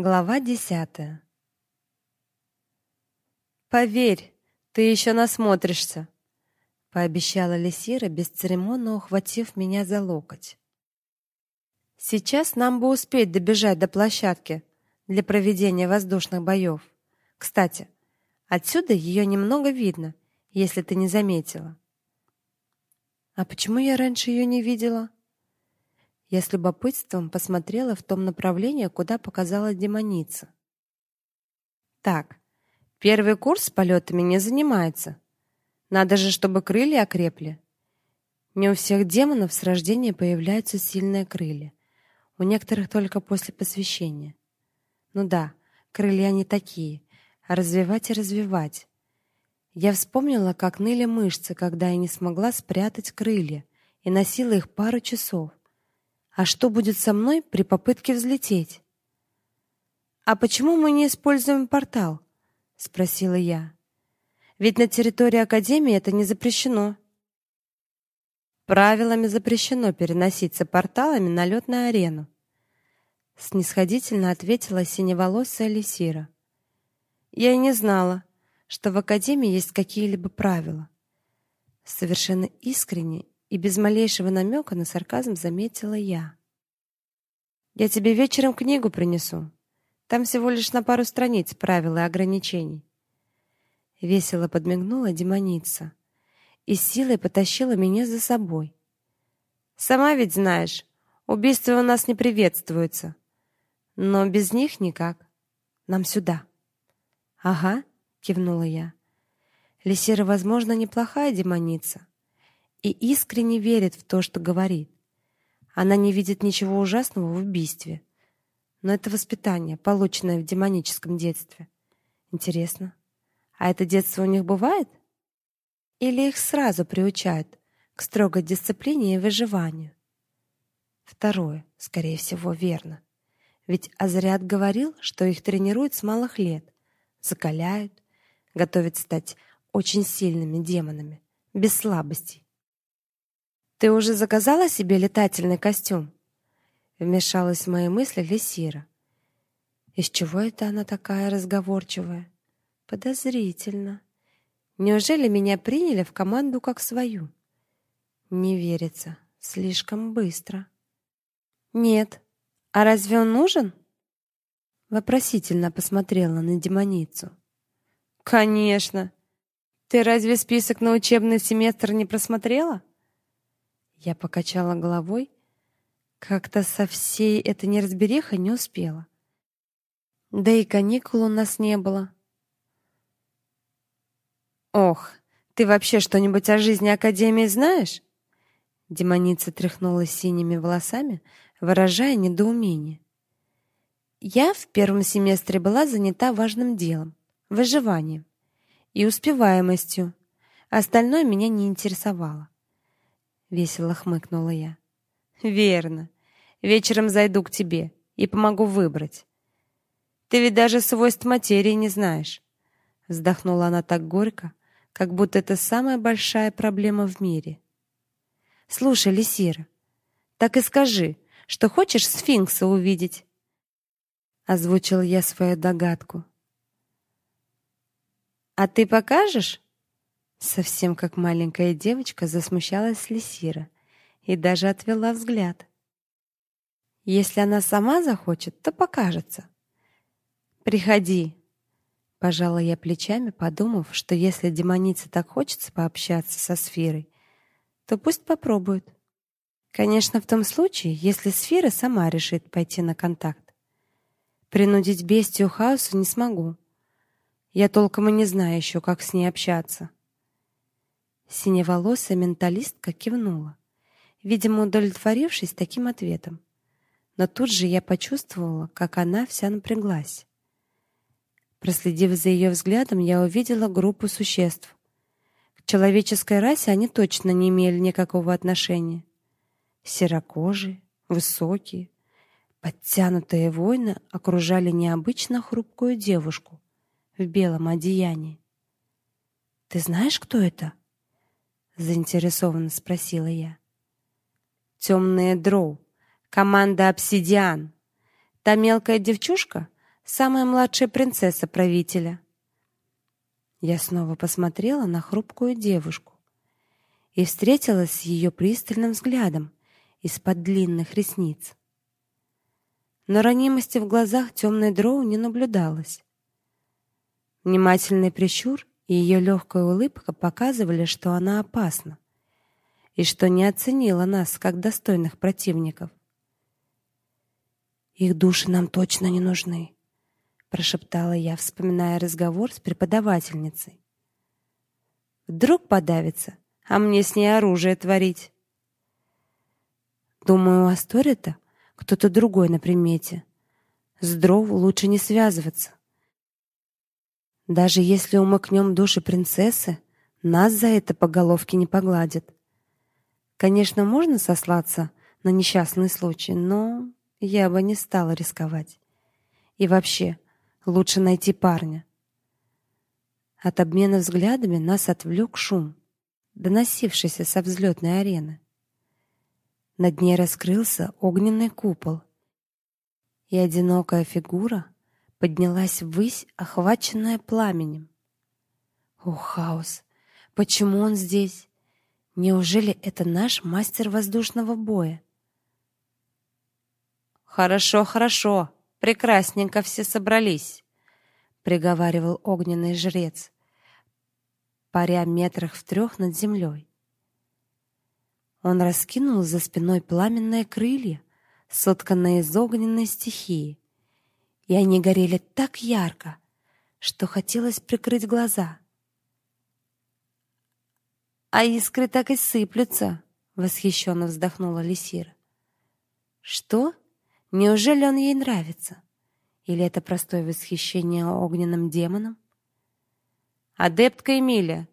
Глава десятая. Поверь, ты еще насмотришься, пообещала Лисира, бесцеремонно ухватив меня за локоть. Сейчас нам бы успеть добежать до площадки для проведения воздушных боев. Кстати, отсюда ее немного видно, если ты не заметила. А почему я раньше ее не видела? Я с любопытством посмотрела в том направлении, куда показала демоница. Так, первый курс полетами не занимается. Надо же, чтобы крылья окрепли. Не у всех демонов с рождения появляются сильные крылья. У некоторых только после посвящения. Ну да, крылья не такие, а развивать и развивать. Я вспомнила, как ныли мышцы, когда я не смогла спрятать крылья и носила их пару часов. А что будет со мной при попытке взлететь? А почему мы не используем портал? спросила я. Ведь на территории академии это не запрещено. Правилами запрещено переноситься порталами на летную арену. Снисходительно ответила синеволосая Лисира. Я и не знала, что в академии есть какие-либо правила. Совершенно искренне и без малейшего намека на сарказм заметила я. Я тебе вечером книгу принесу. Там всего лишь на пару страниц правил и ограничений. Весело подмигнула демоница и силой потащила меня за собой. Сама ведь знаешь, убийства у нас не приветствуются. Но без них никак. Нам сюда. Ага, кивнула я. Лисера, возможно, неплохая демоница, и искренне верит в то, что говорит. Она не видит ничего ужасного в убийстве. Но это воспитание, полученное в демоническом детстве. Интересно, а это детство у них бывает? Или их сразу приучают к строгой дисциплине и выживанию? Второе, скорее всего, верно. Ведь Азриат говорил, что их тренируют с малых лет, закаляют, готовят стать очень сильными демонами, без слабостей. Ты уже заказала себе летательный костюм? Вмешалась в мои мысли Лисира. Из чего это она такая разговорчивая? Подозрительно. Неужели меня приняли в команду как свою? Не верится, слишком быстро. Нет. А разве он нужен? Вопросительно посмотрела на демоницу. Конечно. Ты разве список на учебный семестр не просмотрела? Я покачала головой, как-то со всей этой неразберихой не успела. Да и каникул у нас не было. Ох, ты вообще что-нибудь о жизни академии знаешь? Демоница тряхнула синими волосами, выражая недоумение. Я в первом семестре была занята важным делом выживанием и успеваемостью. Остальное меня не интересовало весело хмыкнула я. Верно. Вечером зайду к тебе и помогу выбрать. Ты ведь даже свойств материи не знаешь. Вздохнула она так горько, как будто это самая большая проблема в мире. Слушай, Лисира, так и скажи, что хочешь сфинкса увидеть. Озвучил я свою догадку. А ты покажешь? Совсем как маленькая девочка засмущалась Лисира и даже отвела взгляд. Если она сама захочет, то покажется. Приходи. Пожала я плечами, подумав, что если демонице так хочется пообщаться со сферой, то пусть попробует. Конечно, в том случае, если сфера сама решит пойти на контакт. Принудить бестию хаосу не смогу. Я толком и не знаю еще, как с ней общаться. Синеволосая менталистка кивнула, видимо, удовлетворившись таким ответом. Но тут же я почувствовала, как она вся напряглась. Проследив за ее взглядом, я увидела группу существ. К человеческой расе они точно не имели никакого отношения. Серокожие, высокие, подтянутые воины окружали необычно хрупкую девушку в белом одеянии. Ты знаешь, кто это? Заинтересованно спросила я. Темные дроу, команда Обсидиан. Та мелкая девчушка, самая младшая принцесса правителя. Я снова посмотрела на хрупкую девушку и встретилась с ее пристальным взглядом из-под длинных ресниц. Но ранимости в глазах темной дроу не наблюдалось. Внимательный прищур и ее легкая улыбка показывали, что она опасна и что не оценила нас как достойных противников. Их души нам точно не нужны, прошептала я, вспоминая разговор с преподавательницей. Вдруг подавится, а мне с ней оружие творить. Думаю, у Асторита кто-то другой на примете. С Дров лучше не связываться. Даже если умыкнем души принцессы, нас за это по головке не погладят. Конечно, можно сослаться на несчастный случай, но я бы не стала рисковать. И вообще, лучше найти парня. От обмена взглядами нас отвлек шум, доносившийся со взлетной арены. Над ней раскрылся огненный купол, и одинокая фигура поднялась ввысь, охваченная пламенем. О, хаос! Почему он здесь? Неужели это наш мастер воздушного боя? Хорошо, хорошо. Прекрасненько все собрались, приговаривал огненный жрец, паря метрах в трех над землей. Он раскинул за спиной пламенные крылья, сотканные из огненной стихии, и они горели так ярко, что хотелось прикрыть глаза. А искры так и сыплются, восхищенно вздохнула Лисира. Что? Неужели он ей нравится? Или это простое восхищение огненным демоном? Адептка Эмилия,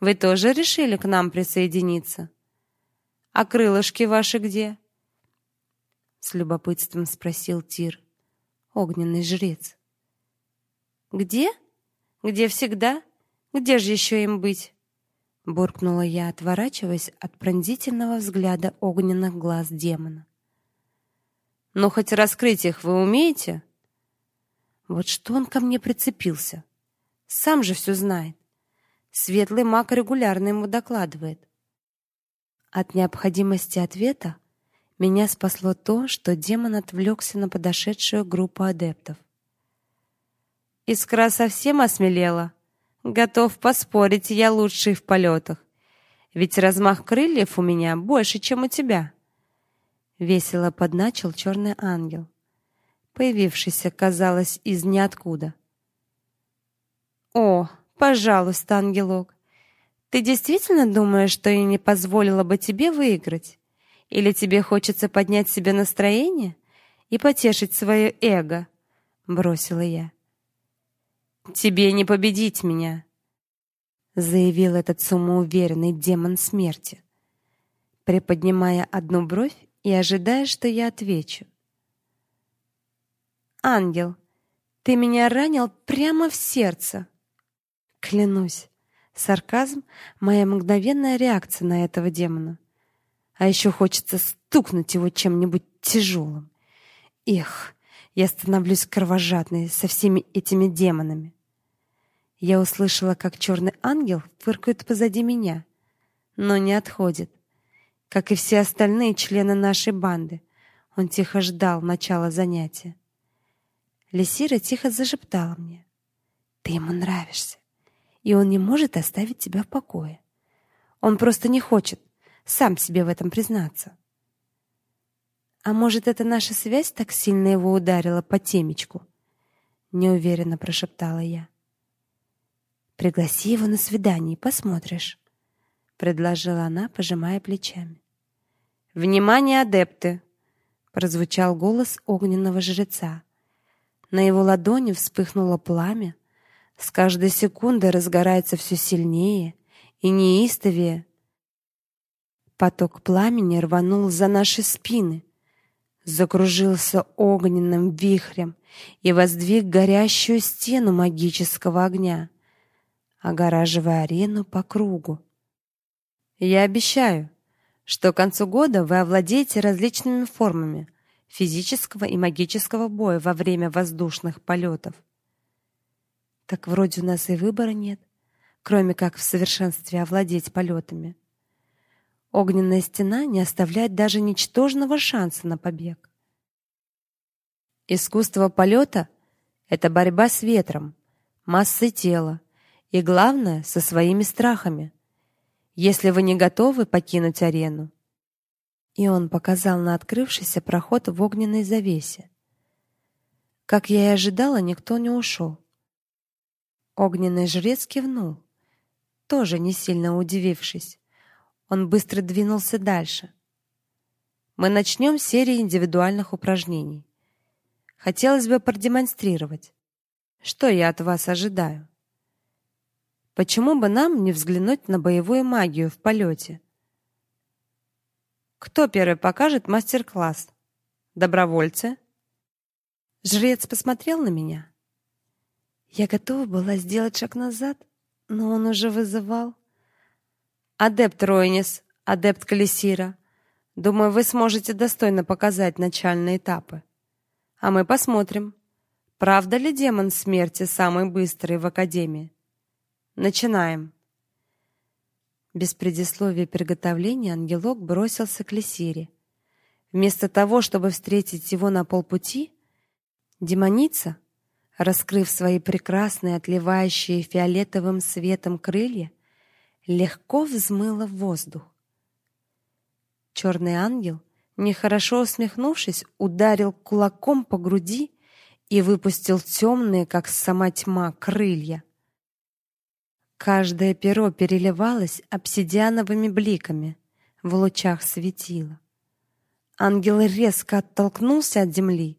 вы тоже решили к нам присоединиться? А крылышки ваши где? С любопытством спросил Тир, огненный жрец. Где? Где всегда? Где же еще им быть? буркнула я, отворачиваясь от пронзительного взгляда огненных глаз демона. Но хоть раскрыть их вы умеете? Вот что он ко мне прицепился. Сам же все знает. Светлый маг регулярно ему докладывает. От необходимости ответа меня спасло то, что демон отвлекся на подошедшую группу адептов. Искра совсем осмелела. Готов поспорить, я лучший в полетах. Ведь размах крыльев у меня больше, чем у тебя весело подначил черный ангел, появившийся, казалось, из ниоткуда. О, пожалуйста, ангелок. Ты действительно думаешь, что я не позволила бы тебе выиграть? Или тебе хочется поднять себе настроение и потешить свое эго? бросила я. Тебе не победить меня, заявил этот самоуверенный демон смерти, приподнимая одну бровь и ожидая, что я отвечу. Ангел, ты меня ранил прямо в сердце. Клянусь, сарказм моя мгновенная реакция на этого демона. А еще хочется стукнуть его чем-нибудь тяжелым. Эх, я становлюсь кровожадной со всеми этими демонами. Я услышала, как черный ангел фыркает позади меня, но не отходит как и все остальные члены нашей банды. Он тихо ждал начала занятия. Лисира тихо зашептала мне: "Ты ему нравишься, и он не может оставить тебя в покое. Он просто не хочет сам себе в этом признаться". А может, это наша связь так сильно его ударила по темечку? неуверенно прошептала я. Пригласи его на свидание, посмотришь, предложила она, пожимая плечами. Внимание, адепты, прозвучал голос огненного жреца. На его ладони вспыхнуло пламя, с каждой секундой разгорается все сильнее и неистовее. Поток пламени рванул за наши спины, закружился огненным вихрем и воздвиг горящую стену магического огня, огораживая арену по кругу. Я обещаю, что к концу года вы овладеете различными формами физического и магического боя во время воздушных полетов. Так вроде у нас и выбора нет, кроме как в совершенстве овладеть полетами. Огненная стена не оставляет даже ничтожного шанса на побег. Искусство полета — это борьба с ветром, массой тела и, главное, со своими страхами. Если вы не готовы покинуть арену, и он показал на открывшийся проход в огненной завесе. Как я и ожидала, никто не ушел. Огненный жрец кивнул, тоже не сильно удивившись. Он быстро двинулся дальше. Мы начнем с серии индивидуальных упражнений. Хотелось бы продемонстрировать, что я от вас ожидаю. Почему бы нам не взглянуть на боевую магию в полете? Кто первый покажет мастер-класс? Добровольцы? Жрец посмотрел на меня. Я готова была сделать шаг назад, но он уже вызывал. Адепт Ройнис, адепт Калисира. Думаю, вы сможете достойно показать начальные этапы. А мы посмотрим, правда ли демон смерти самый быстрый в академии. Начинаем. Без предисловия приготовления ангелок бросился к Лисире. Вместо того, чтобы встретить его на полпути, демоница, раскрыв свои прекрасные, отливающие фиолетовым светом крылья, легко взмыла в воздух. Черный ангел, нехорошо усмехнувшись, ударил кулаком по груди и выпустил темные, как сама тьма, крылья. Каждое перо переливалось обсидиановыми бликами в лучах светила. Ангел резко оттолкнулся от земли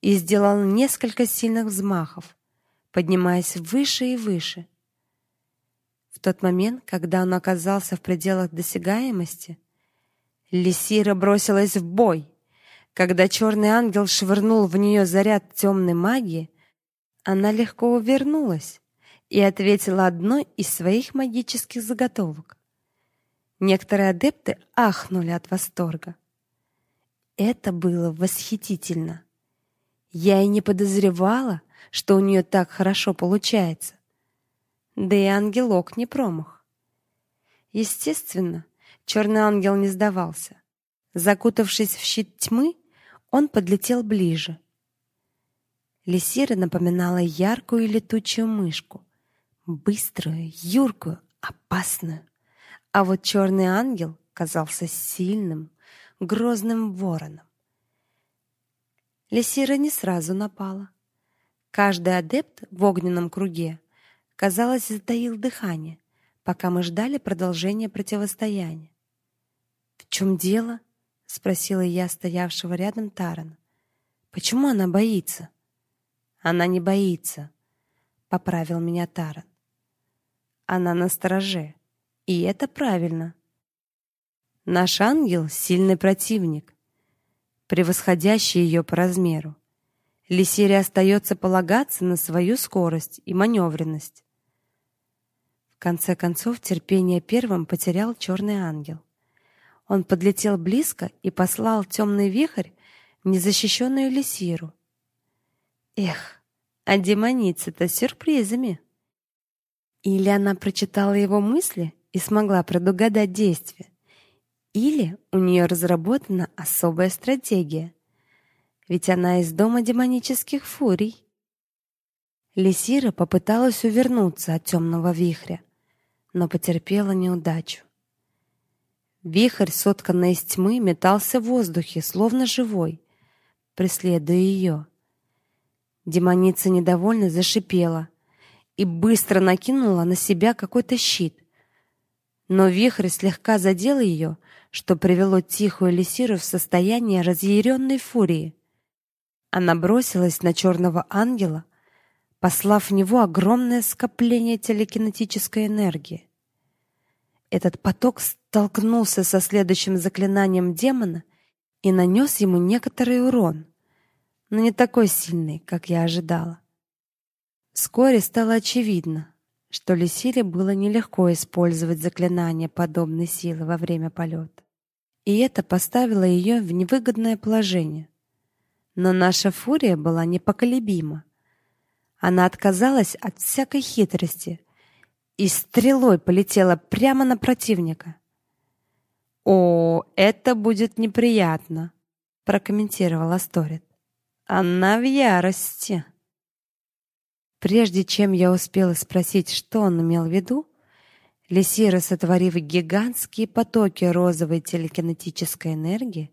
и сделал несколько сильных взмахов, поднимаясь выше и выше. В тот момент, когда он оказался в пределах досягаемости, Лисира бросилась в бой. Когда черный ангел швырнул в нее заряд темной магии, она легко увернулась и ответила одной из своих магических заготовок. Некоторые адепты ахнули от восторга. Это было восхитительно. Я и не подозревала, что у нее так хорошо получается. Да и ангелок не промах. Естественно, черный ангел не сдавался. Закутавшись в щит тьмы, он подлетел ближе. Лисира напоминала яркую летучую мышку, быструю, юркую, опасную. А вот черный ангел казался сильным, грозным вороном. Лисира не сразу напала. Каждый адепт в огненном круге, казалось, затаил дыхание, пока мы ждали продолжения противостояния. "В чем дело?" спросила я стоявшего рядом Тарана. "Почему она боится?" "Она не боится", поправил меня Таран. Она на стороже. И это правильно. Наш ангел сильный противник, превосходящий ее по размеру. Лисире остается полагаться на свою скорость и маневренность. Конце концов терпение первым потерял черный ангел. Он подлетел близко и послал темный вихрь в незащищенную Лисиру. Эх, а демоница-то сюрпризами. Или она прочитала его мысли и смогла предугадать действия, или у нее разработана особая стратегия. Ведь она из дома демонических фурий. Лисира попыталась увернуться от темного вихря, но потерпела неудачу. Вихрь, сотканный из тьмы, метался в воздухе, словно живой, преследуя ее. Демоница недовольно зашипела, и быстро накинула на себя какой-то щит. Но вихрь слегка задел ее, что привело тихую Лисиру в состояние разъяренной фурии. Она бросилась на черного ангела, послав в него огромное скопление телекинетической энергии. Этот поток столкнулся со следующим заклинанием демона и нанес ему некоторый урон, но не такой сильный, как я ожидала. Вскоре стало очевидно, что Лисиле было нелегко использовать заклинание подобной силы во время полета. И это поставило ее в невыгодное положение. Но наша фурия была непоколебима. Она отказалась от всякой хитрости и стрелой полетела прямо на противника. О, это будет неприятно, прокомментировал Асторет. Она в ярости. Прежде чем я успела спросить, что он имел в виду, Лисира, сотворив гигантские потоки розовой телекинетической энергии,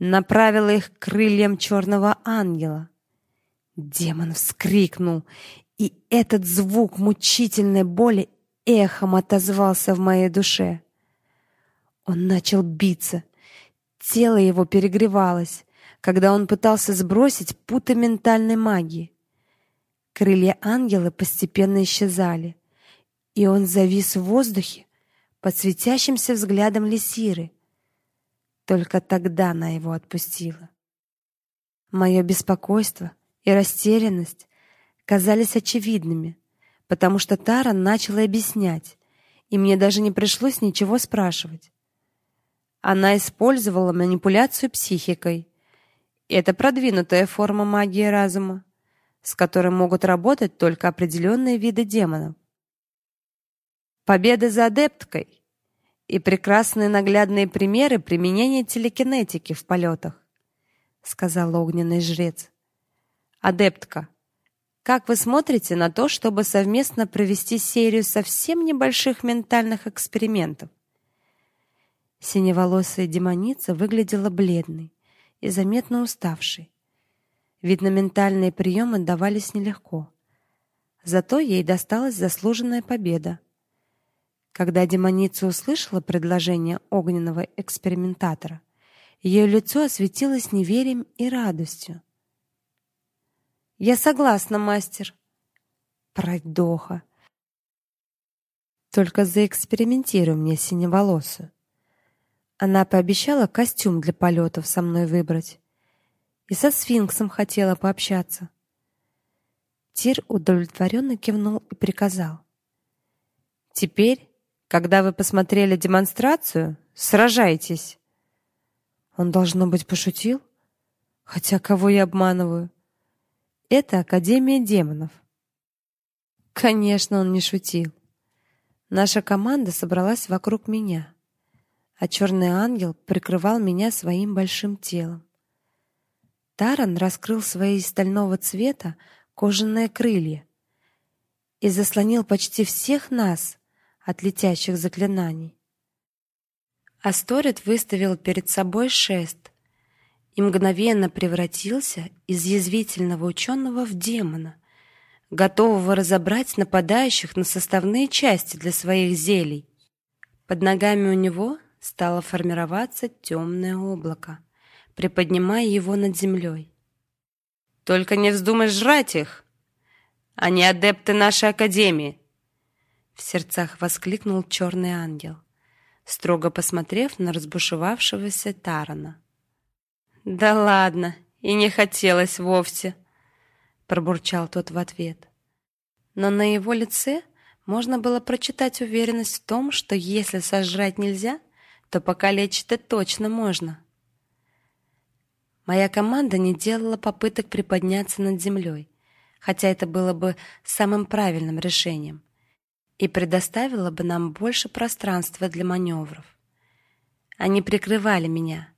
направила их к крыльям черного ангела. Демон вскрикнул, и этот звук мучительной боли эхом отозвался в моей душе. Он начал биться. Тело его перегревалось, когда он пытался сбросить путы ментальной магии. Крылья ангела постепенно исчезали, и он завис в воздухе под светящимся взглядом Лисиры. Только тогда она его отпустила. Мое беспокойство и растерянность казались очевидными, потому что Тара начала объяснять, и мне даже не пришлось ничего спрашивать. Она использовала манипуляцию психикой. Это продвинутая форма магии разума, с которой могут работать только определенные виды демонов. Победа за адепткой и прекрасные наглядные примеры применения телекинетики в полетах, сказал огненный жрец. Адептка, как вы смотрите на то, чтобы совместно провести серию совсем небольших ментальных экспериментов? Синеволосая демоница выглядела бледной и заметно уставшей. Видно, ментальные приемы давались нелегко. Зато ей досталась заслуженная победа. Когда демоница услышала предложение огненного экспериментатора, ее лицо осветилось неверием и радостью. Я согласна, мастер. Пройдоха. Только заэкспериментируй мне синеволосую. Она пообещала костюм для полетов со мной выбрать. И со сфинксом хотела пообщаться. Тир удовлетворенно кивнул и приказал: "Теперь когда вы посмотрели демонстрацию, сражайтесь. Он должно быть пошутил, хотя кого я обманываю? Это академия демонов. Конечно, он не шутил. Наша команда собралась вокруг меня, а черный ангел прикрывал меня своим большим телом. Таран раскрыл свои стального цвета кожаные крылья и заслонил почти всех нас от летящих заклинаний. Асторет выставил перед собой шест и мгновенно превратился из язвительного ученого в демона, готового разобрать нападающих на составные части для своих зелий. Под ногами у него стало формироваться темное облако, приподнимая его над землей. Только не вздумай жрать их. Они адепты нашей академии, в сердцах воскликнул черный ангел, строго посмотрев на разбушевавшегося Тарана. Да ладно, и не хотелось вовсе, пробурчал тот в ответ. Но на его лице можно было прочитать уверенность в том, что если сожрать нельзя, то покалечить-то точно можно. Моя команда не делала попыток приподняться над землей, хотя это было бы самым правильным решением и предоставила бы нам больше пространства для маневров. Они прикрывали меня.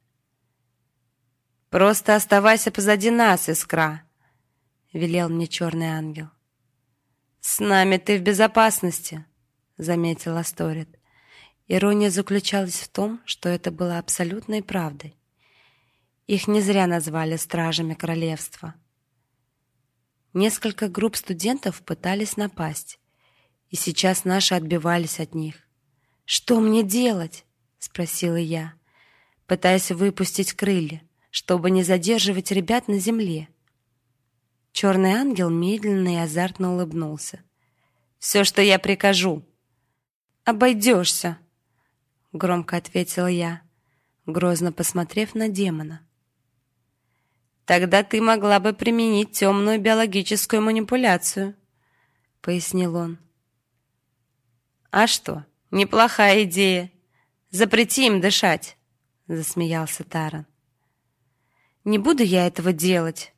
Просто оставайся позади нас, Искра, велел мне черный ангел. С нами ты в безопасности, заметил Асторет. Ирония заключалась в том, что это было абсолютной правдой. Их не зря назвали стражами королевства. Несколько групп студентов пытались напасть, и сейчас наши отбивались от них. Что мне делать? спросила я, пытаясь выпустить крылья, чтобы не задерживать ребят на земле. Черный ангел медленно и азартно улыбнулся. «Все, что я прикажу. Обойдешься», — громко ответила я, грозно посмотрев на демона. Тогда ты могла бы применить темную биологическую манипуляцию, пояснил он. А что? Неплохая идея. Запрети им дышать, засмеялся Таран. Не буду я этого делать,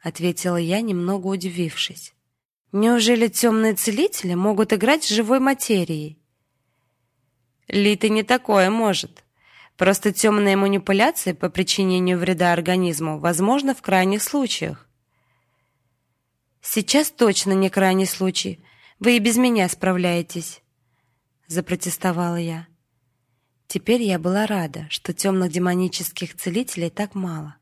ответила я, немного удивившись. Неужели темные целители могут играть с живой материей? Лита не такое может. Просто темные манипуляции по причинению вреда организму возможны в крайних случаях. Сейчас точно не крайний случай. Вы и без меня справляетесь, запротестовала я. Теперь я была рада, что темных демонических целителей так мало.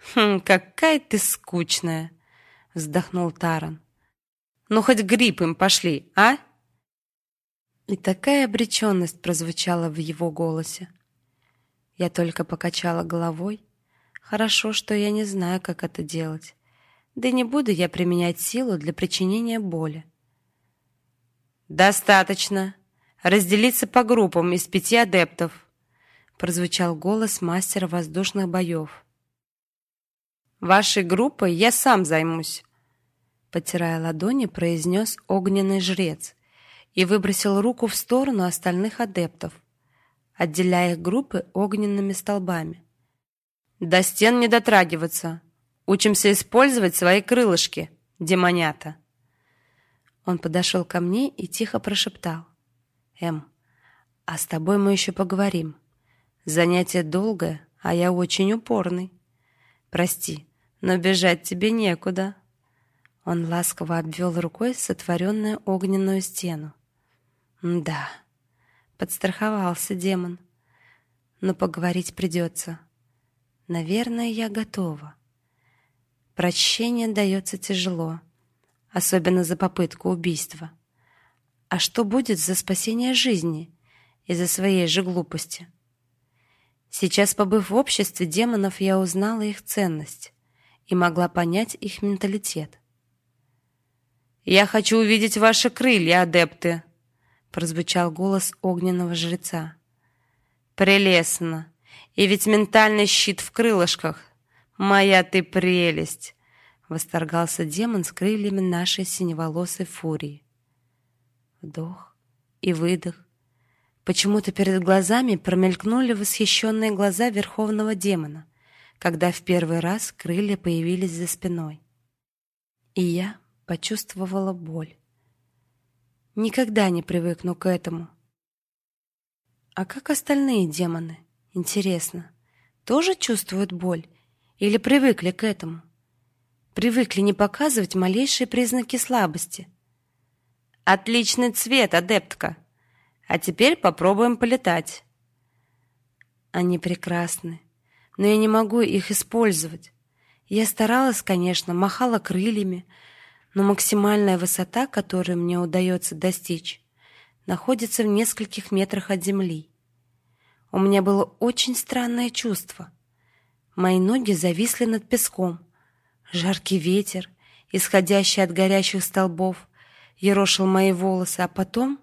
Хм, какая ты скучная, вздохнул Таран. Ну хоть грипп им пошли, а? И такая обреченность прозвучала в его голосе. Я только покачала головой. Хорошо, что я не знаю, как это делать. Да не буду я применять силу для причинения боли. Достаточно. Разделиться по группам из пяти адептов, прозвучал голос мастера воздушных боев. Вашей группой я сам займусь, потирая ладони, произнес огненный жрец и выбросил руку в сторону остальных адептов, отделяя их группы огненными столбами. До стен не дотрагиваться. Учимся использовать свои крылышки, демонята. Он подошел ко мне и тихо прошептал: "Эм, а с тобой мы еще поговорим. Занятие долгое, а я очень упорный. Прости, но бежать тебе некуда". Он ласково обвел рукой сотворенную огненную стену. Да, подстраховался демон. Но поговорить придется. Наверное, я готова. Прощение дается тяжело, особенно за попытку убийства. А что будет за спасение жизни из-за своей же глупости? Сейчас, побыв в обществе демонов, я узнала их ценность и могла понять их менталитет. Я хочу увидеть ваши крылья, адепты, прозвучал голос огненного жреца. Прелестно. И ведь ментальный щит в крылышках. Моя ты прелесть, восторгался демон с крыльями нашей синеволосой фурии. Вдох и выдох. Почему-то перед глазами промелькнули восхищенные глаза верховного демона, когда в первый раз крылья появились за спиной. И я почувствовала боль. Никогда не привыкну к этому. А как остальные демоны? Интересно, тоже чувствуют боль или привыкли к этому? Привыкли не показывать малейшие признаки слабости. Отличный цвет, адептка. А теперь попробуем полетать. Они прекрасны, но я не могу их использовать. Я старалась, конечно, махала крыльями, но максимальная высота, которую мне удается достичь, находится в нескольких метрах от земли. У меня было очень странное чувство. Мои ноги зависли над песком. Жаркий ветер, исходящий от горящих столбов, ерошил мои волосы, а потом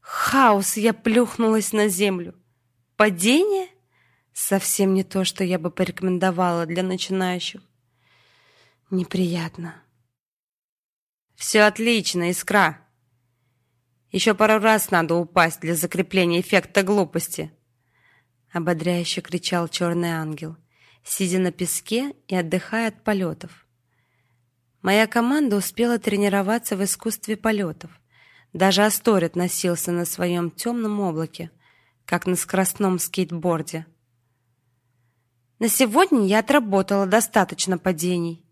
хаос, я плюхнулась на землю. Падение совсем не то, что я бы порекомендовала для начинающих. Неприятно. Все отлично, Искра. Еще пару раз надо упасть для закрепления эффекта глупости. Ободряюще кричал черный ангел, сидя на песке и отдыхая от полетов. Моя команда успела тренироваться в искусстве полетов. Даже Асторет носился на своем темном облаке, как на скоростном скейтборде. На сегодня я отработала достаточно падений,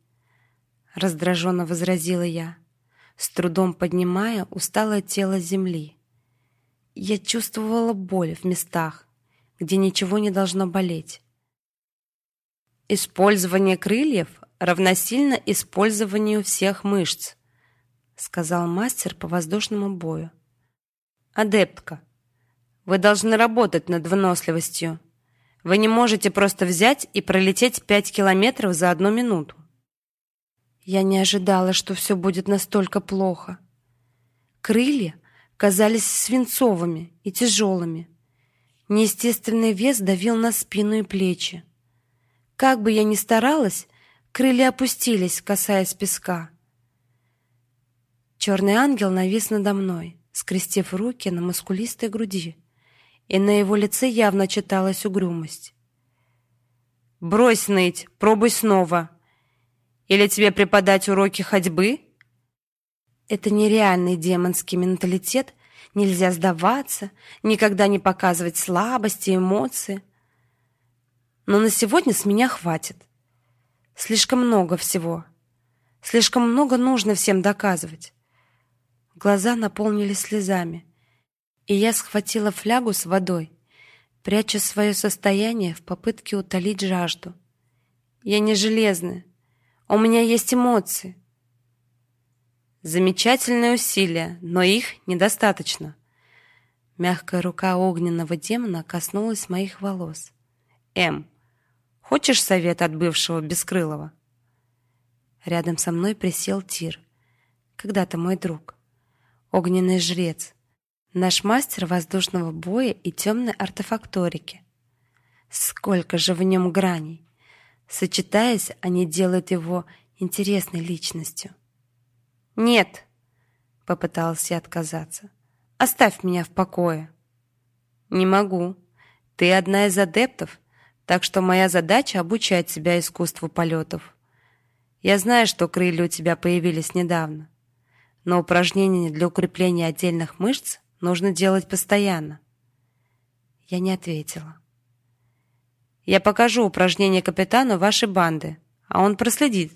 раздраженно возразила я с трудом поднимая усталое тело с земли. Я чувствовала боль в местах, где ничего не должно болеть. Использование крыльев равносильно использованию всех мышц, сказал мастер по воздушному бою. Адептка, вы должны работать над выносливостью. Вы не можете просто взять и пролететь пять километров за одну минуту. Я не ожидала, что все будет настолько плохо. Крылья казались свинцовыми и тяжелыми. Неестественный вес давил на спину и плечи. Как бы я ни старалась, крылья опустились, касаясь песка. Черный ангел навис надо мной, скрестив руки на мускулистой груди, и на его лице явно читалась угрюмость. Брось ныть, пробуй снова. Или тебе преподать уроки ходьбы? Это нереальный демонский менталитет. Нельзя сдаваться, никогда не показывать слабости, эмоции. Но на сегодня с меня хватит. Слишком много всего. Слишком много нужно всем доказывать. Глаза наполнились слезами, и я схватила флягу с водой пряча свое состояние в попытке утолить жажду. Я не железная. У меня есть эмоции. Замечательные усилия, но их недостаточно. Мягкая рука огненного демона коснулась моих волос. М. Хочешь совет от бывшего Бескрылого? Рядом со мной присел Тир, когда-то мой друг, огненный жрец, Наш мастер воздушного боя и темной артефакторики. Сколько же в нем граней! Сочетаясь, они делают его интересной личностью. Нет, попытался я отказаться. Оставь меня в покое. Не могу. Ты одна из адептов, так что моя задача обучать тебя искусству полетов. Я знаю, что крылья у тебя появились недавно, но упражнения для укрепления отдельных мышц нужно делать постоянно. Я не ответила. Я покажу упражнение капитану вашей банды, а он проследит,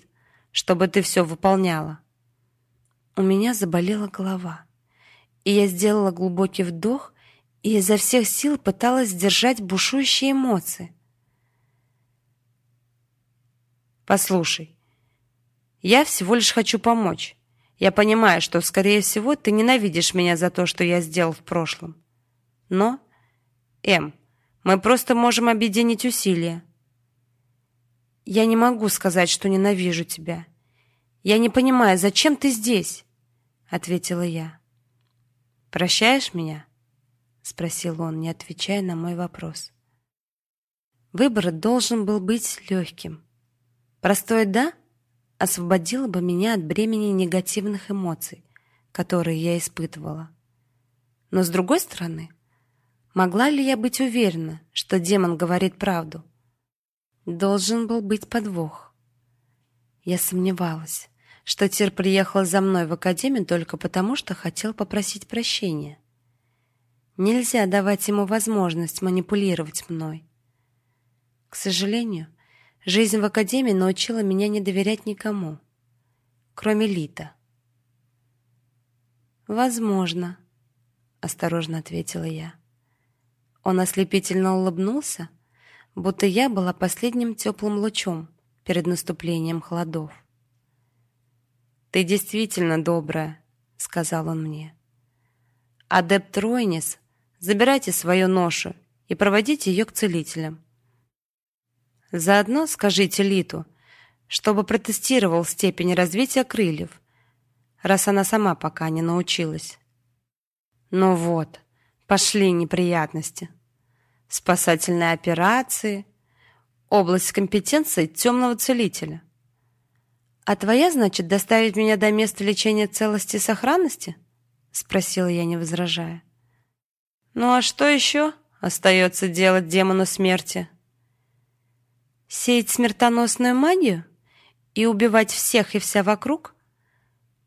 чтобы ты все выполняла. У меня заболела голова, и я сделала глубокий вдох и изо всех сил пыталась сдержать бушующие эмоции. Послушай, я всего лишь хочу помочь. Я понимаю, что, скорее всего, ты ненавидишь меня за то, что я сделал в прошлом. Но, М, мы просто можем объединить усилия. Я не могу сказать, что ненавижу тебя. Я не понимаю, зачем ты здесь, ответила я. Прощаешь меня? спросил он, не отвечая на мой вопрос. Выбор должен был быть легким. Простое да освободила бы меня от бремени негативных эмоций, которые я испытывала. Но с другой стороны, могла ли я быть уверена, что демон говорит правду? Должен был быть подвох. Я сомневалась, что Тир приехал за мной в академию только потому, что хотел попросить прощения. Нельзя давать ему возможность манипулировать мной. К сожалению, Жизнь в академии научила меня не доверять никому, кроме Лита. Возможно, осторожно ответила я. Он ослепительно улыбнулся, будто я была последним теплым лучом перед наступлением холодов. Ты действительно добрая, сказал он мне. Адепт Ройнис, забирайте свою ношу и проводите ее к целителям. Заодно скажите Литу, чтобы протестировал степень развития крыльев, раз она сама пока не научилась. Ну вот, пошли неприятности. Спасательные операции, область компетенции темного целителя. А твоя, значит, доставить меня до места лечения целости и сохранности? спросила я, не возражая. Ну а что еще остается делать демону смерти? Сеять смертоносную магию и убивать всех и вся вокруг?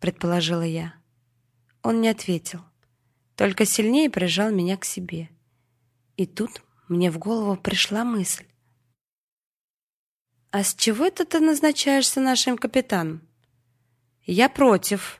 предположила я. Он не ответил, только сильнее прижал меня к себе. И тут мне в голову пришла мысль. А с чего это ты назначаешься нашим капитаном? Я против,